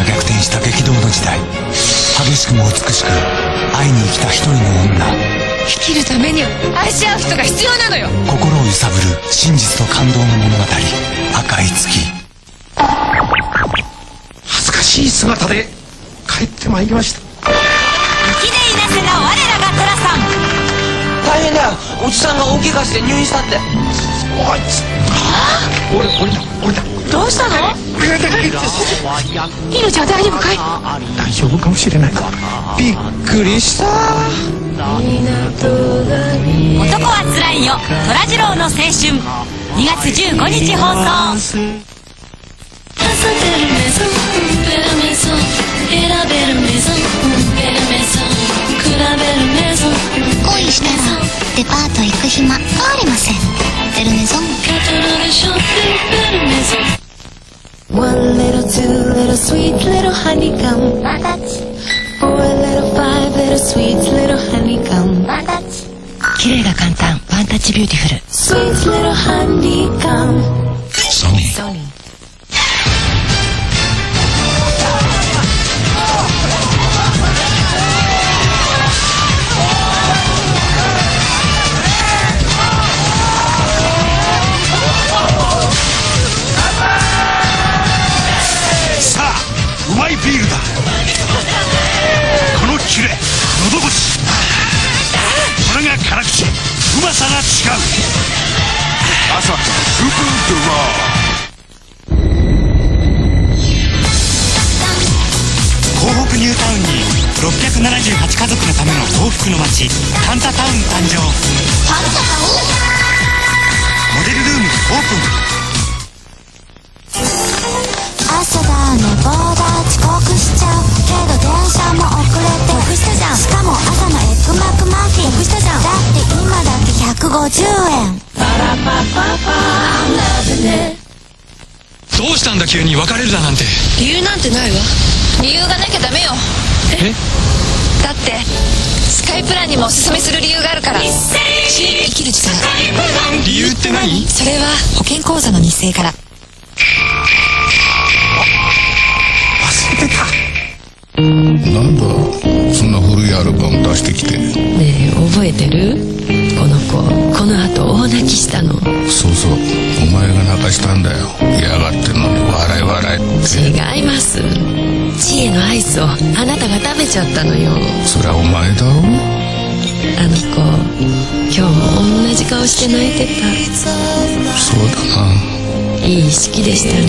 が逆転した激動の時代。激しくも美しく会いに来た一人の女。生きるためには愛し合う人が必要なのよ。心を揺さぶる真実と感動の物語。赤い月。恥ずかしい姿で帰ってまいりました。雪でいなせな我らが寅さん。大変だ。よおじさんが大怪我して入院したって。おいつ俺俺だ俺だどうしたの？命は大丈夫かい？大丈夫かもしれないびっくりした。男はつらいよ。虎次郎の青春。2月15日放送。恋したらデパート行く暇ありません。ベルメゾン One little, two little, sweet little honeycomb. Four little, five little, sweet little honeycomb. 綺麗が簡単ワンタッチビューティフル Sweet little honeycomb. ソニが辛口うまさが違う。朝スープド東北ニュータウンに678家族のための幸福の街パンタタウン誕生。モデルルームオープン。朝だ寝坊だ遅刻しちゃう。けど電車も遅れて。得したじゃん。しかも朝のエッグマックマフィン得したじゃんだって今だけ150円。どうしたんだ急に別れるだなんて。理由なんてないわ。理由がなきゃダメよ。え？だってスカイプランにもおすすめする理由があるから。新生きる力理由って何？それは保険口座の日生からアルバム出してきて。ねえ覚えてる？この子。この後大泣きしたの。そうそう。お前が泣かしたんだよ。嫌がってんのに。笑い笑い違います。知恵のアイスをあなたが食べちゃったのよ。そりゃお前だろ？あの子今日も同じ顔して泣いてそうだな。たいい式でしたね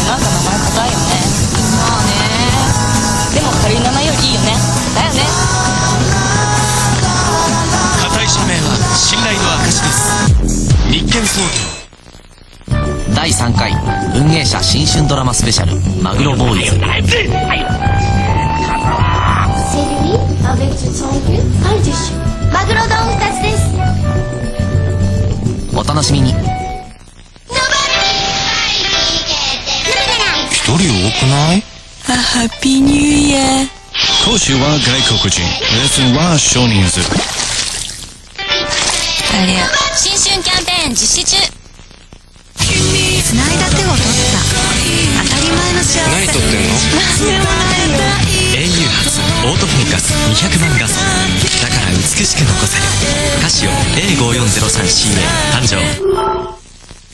ってなんか名前硬いよね。まあねでも軽い名前よりいいよね。だよね。固い社名は信頼の証です。日建創業第3回運営者新春ドラマスペシャル「マグロボーイズ」C'est lui avec du tongue ハッピーニューイヤー講師は外国人。レッスンは少人数。あ新春キャンペーン実施中。つないだ手を取った。当たり前の幸せ何取ってんの何でもない au 発オートフォーカス200万画素。だから美しく残せる。カシオ A5403CA 誕生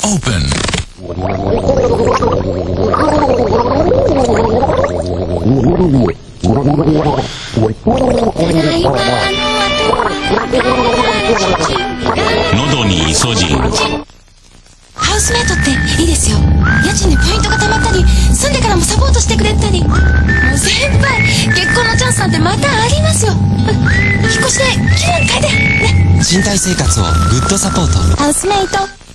オープン喉にイソジンハウスメイトっていいですよ。家賃にポイントが貯まったり住んでからもサポートしてくれたり。もう先輩結婚のチャンスなんてまたありますよ。うん引っ越しで気分変えて。ね。賃貸生活をグッドサポート。ハウスメイト